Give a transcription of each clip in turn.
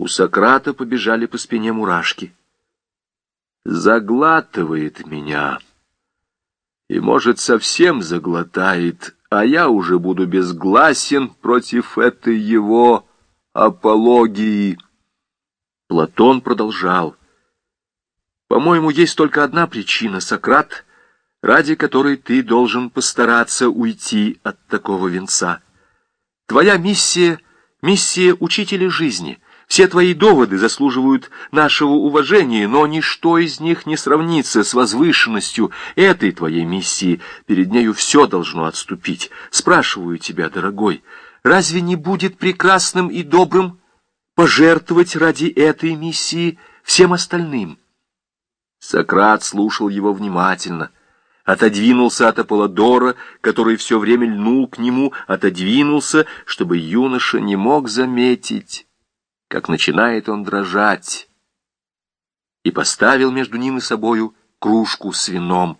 У Сократа побежали по спине мурашки. Заглатывает меня. И, может, совсем заглотает, а я уже буду безгласен против этой его апологии. Платон продолжал. По-моему, есть только одна причина, Сократ, ради которой ты должен постараться уйти от такого венца. Твоя миссия — миссия учителя жизни. Все твои доводы заслуживают нашего уважения, но ничто из них не сравнится с возвышенностью этой твоей миссии. Перед нею все должно отступить. Спрашиваю тебя, дорогой, разве не будет прекрасным и добрым пожертвовать ради этой миссии всем остальным? Сократ слушал его внимательно — отодвинулся от Аполлодора, который все время льнул к нему, отодвинулся, чтобы юноша не мог заметить, как начинает он дрожать, и поставил между ним и собою кружку с вином.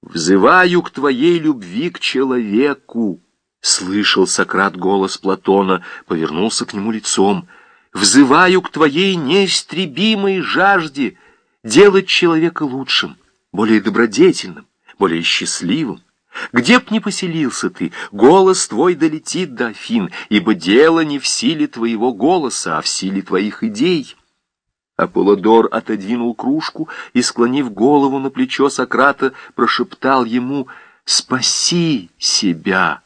«Взываю к твоей любви к человеку!» — слышал Сократ голос Платона, повернулся к нему лицом. «Взываю к твоей неистребимой жажде делать человека лучшим» более добродетельным, более счастливым. Где б ни поселился ты, голос твой долетит до Афин, ибо дело не в силе твоего голоса, а в силе твоих идей. Аполлодор отодвинул кружку и, склонив голову на плечо Сократа, прошептал ему «Спаси себя!»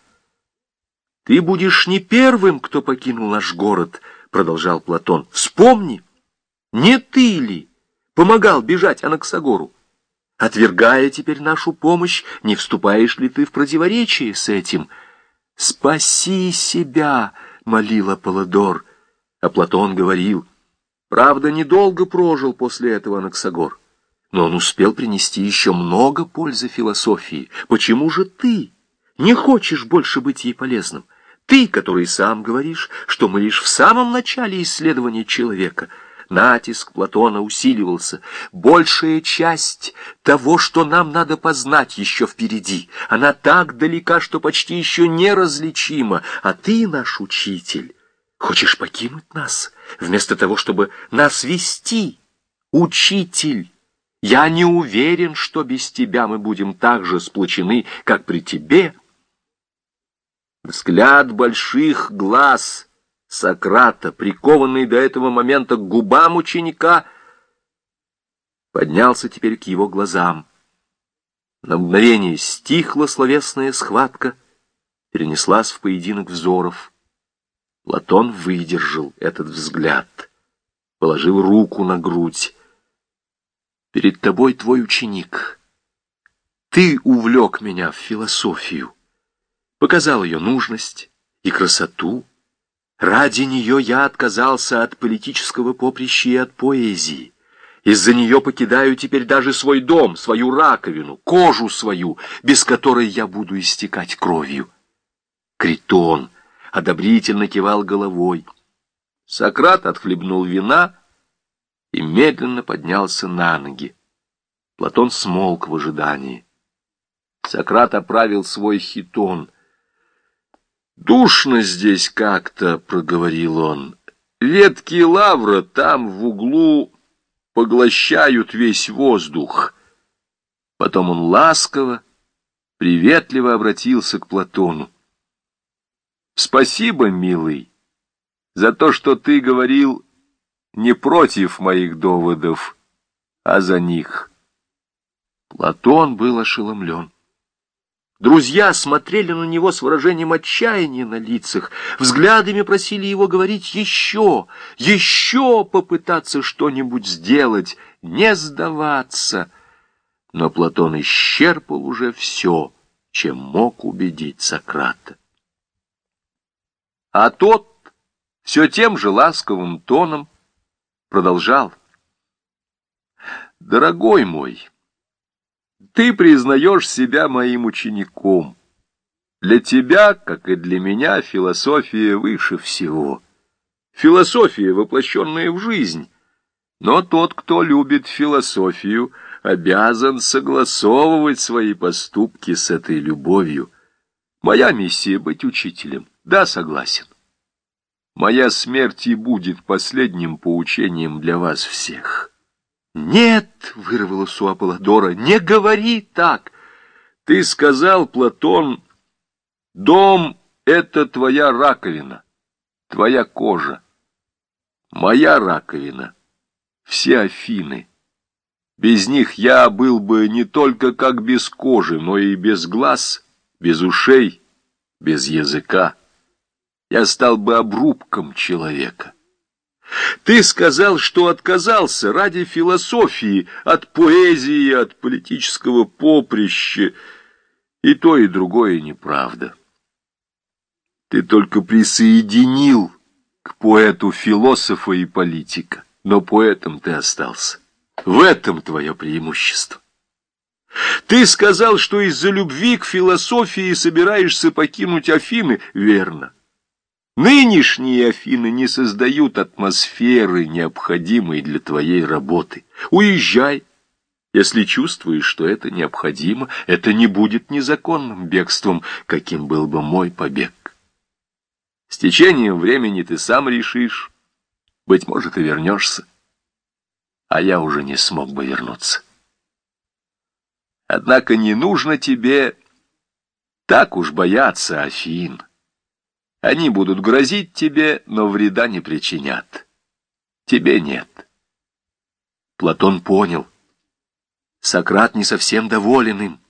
«Ты будешь не первым, кто покинул наш город», — продолжал Платон. «Вспомни, не ты ли помогал бежать Анаксагору?» Отвергая теперь нашу помощь, не вступаешь ли ты в противоречие с этим? «Спаси себя!» — молил Аполлодор. А Платон говорил, правда, недолго прожил после этого Анаксагор, но он успел принести еще много пользы философии. Почему же ты не хочешь больше быть ей полезным? Ты, который сам говоришь, что мы лишь в самом начале исследования человека — Натиск Платона усиливался. Большая часть того, что нам надо познать, еще впереди. Она так далека, что почти еще неразличима. А ты, наш учитель, хочешь покинуть нас, вместо того, чтобы нас вести? Учитель! Я не уверен, что без тебя мы будем так же сплочены, как при тебе. Взгляд больших глаз — Сократа, прикованный до этого момента к губам ученика, поднялся теперь к его глазам. На мгновение стихла словесная схватка, перенеслась в поединок взоров. Платон выдержал этот взгляд, положил руку на грудь. «Перед тобой твой ученик. Ты увлек меня в философию, показал ее нужность и красоту, Ради нее я отказался от политического поприща и от поэзии. Из-за нее покидаю теперь даже свой дом, свою раковину, кожу свою, без которой я буду истекать кровью. Критон одобрительно кивал головой. Сократ отхлебнул вина и медленно поднялся на ноги. Платон смолк в ожидании. Сократ оправил свой хитон — «Душно здесь как-то», — проговорил он. «Ветки лавра там в углу поглощают весь воздух». Потом он ласково, приветливо обратился к Платону. «Спасибо, милый, за то, что ты говорил не против моих доводов, а за них». Платон был ошеломлен. Друзья смотрели на него с выражением отчаяния на лицах, взглядами просили его говорить еще, еще попытаться что-нибудь сделать, не сдаваться. Но Платон исчерпал уже все, чем мог убедить Сократа. А тот все тем же ласковым тоном продолжал. «Дорогой мой!» Ты признаешь себя моим учеником. Для тебя, как и для меня, философия выше всего. Философия, воплощенная в жизнь. Но тот, кто любит философию, обязан согласовывать свои поступки с этой любовью. Моя миссия — быть учителем. Да, согласен. Моя смерть и будет последним поучением для вас всех. Нет, вырвалось у Аполлодора, не говори так. Ты сказал, Платон, дом — это твоя раковина, твоя кожа. Моя раковина — все Афины. Без них я был бы не только как без кожи, но и без глаз, без ушей, без языка. Я стал бы обрубком человека. Ты сказал, что отказался ради философии, от поэзии, от политического поприща. И то, и другое неправда. Ты только присоединил к поэту философа и политика, но поэтом ты остался. В этом твое преимущество. Ты сказал, что из-за любви к философии собираешься покинуть Афины. Верно. Нынешние Афины не создают атмосферы, необходимой для твоей работы. Уезжай. Если чувствуешь, что это необходимо, это не будет незаконным бегством, каким был бы мой побег. С течением времени ты сам решишь, быть может, и вернешься, а я уже не смог бы вернуться. Однако не нужно тебе так уж бояться Афин. Они будут грозить тебе, но вреда не причинят. Тебе нет. Платон понял. Сократ не совсем доволен им.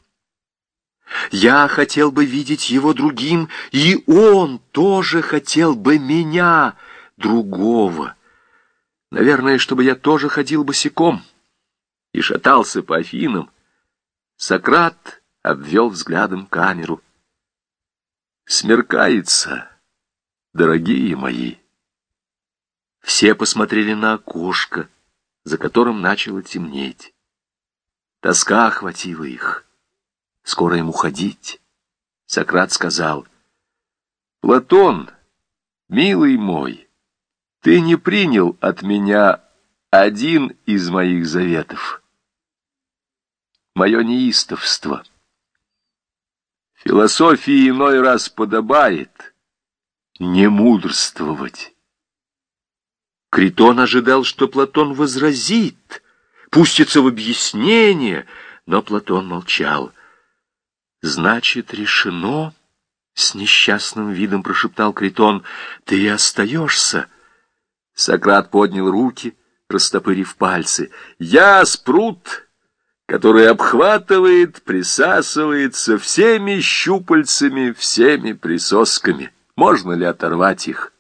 Я хотел бы видеть его другим, и он тоже хотел бы меня, другого. Наверное, чтобы я тоже ходил босиком и шатался по Афинам. Сократ обвел взглядом камеру. Смеркается дорогие мои. Все посмотрели на окошко, за которым начало темнеть. Тоска охватила их. Скоро им уходить. Сократ сказал, «Платон, милый мой, ты не принял от меня один из моих заветов. Мое неистовство. Философии иной раз подобает» не мудрствовать. Критон ожидал, что Платон возразит, пустится в объяснение, но Платон молчал. «Значит, решено?» — с несчастным видом прошептал Критон. «Ты остаешься?» Сократ поднял руки, растопырив пальцы. «Я спрут, который обхватывает, присасывается всеми щупальцами, всеми присосками». Можно ли оторвать их?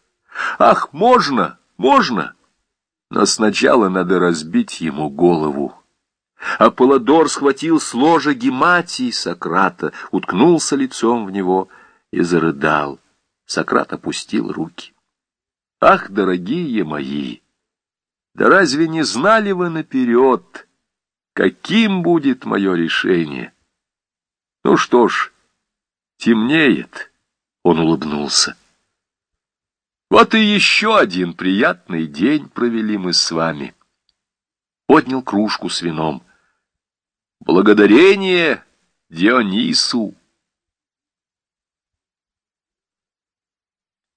Ах, можно, можно! Но сначала надо разбить ему голову. Аполлодор схватил с ложа гематии Сократа, уткнулся лицом в него и зарыдал. Сократ опустил руки. Ах, дорогие мои! Да разве не знали вы наперед, каким будет мое решение? Ну что ж, темнеет. Он улыбнулся. Вот и еще один приятный день провели мы с вами. Поднял кружку с вином. Благодарение Дионису.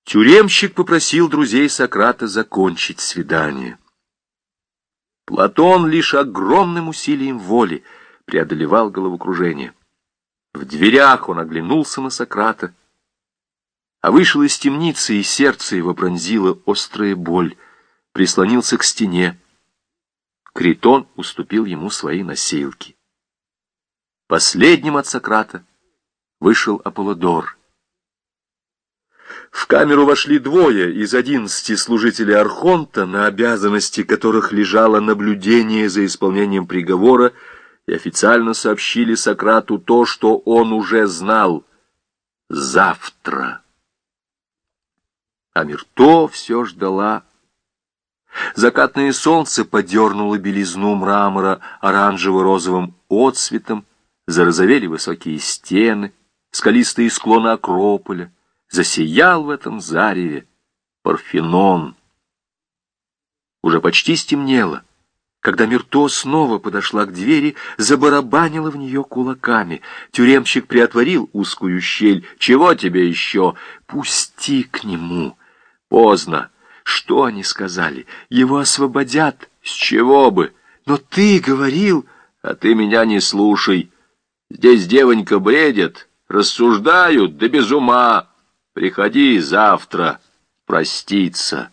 Тюремщик попросил друзей Сократа закончить свидание. Платон лишь огромным усилием воли преодолевал головокружение. В дверях он оглянулся на Сократа а вышел из темницы, и сердце его пронзило острая боль, прислонился к стене. Критон уступил ему свои носилки. Последним от Сократа вышел Аполлодор. В камеру вошли двое из одиннадцати служителей Архонта, на обязанности которых лежало наблюдение за исполнением приговора, и официально сообщили Сократу то, что он уже знал. Завтра а Мирто все ждала. Закатное солнце подернуло белизну мрамора оранжево-розовым отцветом, зарозовели высокие стены, скалистые склоны Акрополя, засиял в этом зареве Парфенон. Уже почти стемнело. Когда Мирто снова подошла к двери, забарабанила в нее кулаками. Тюремщик приотворил узкую щель. «Чего тебе еще? Пусти к нему!» Поздно. Что они сказали? Его освободят. С чего бы? Но ты говорил... А ты меня не слушай. Здесь девонька бредит, рассуждают, да без ума. Приходи завтра проститься».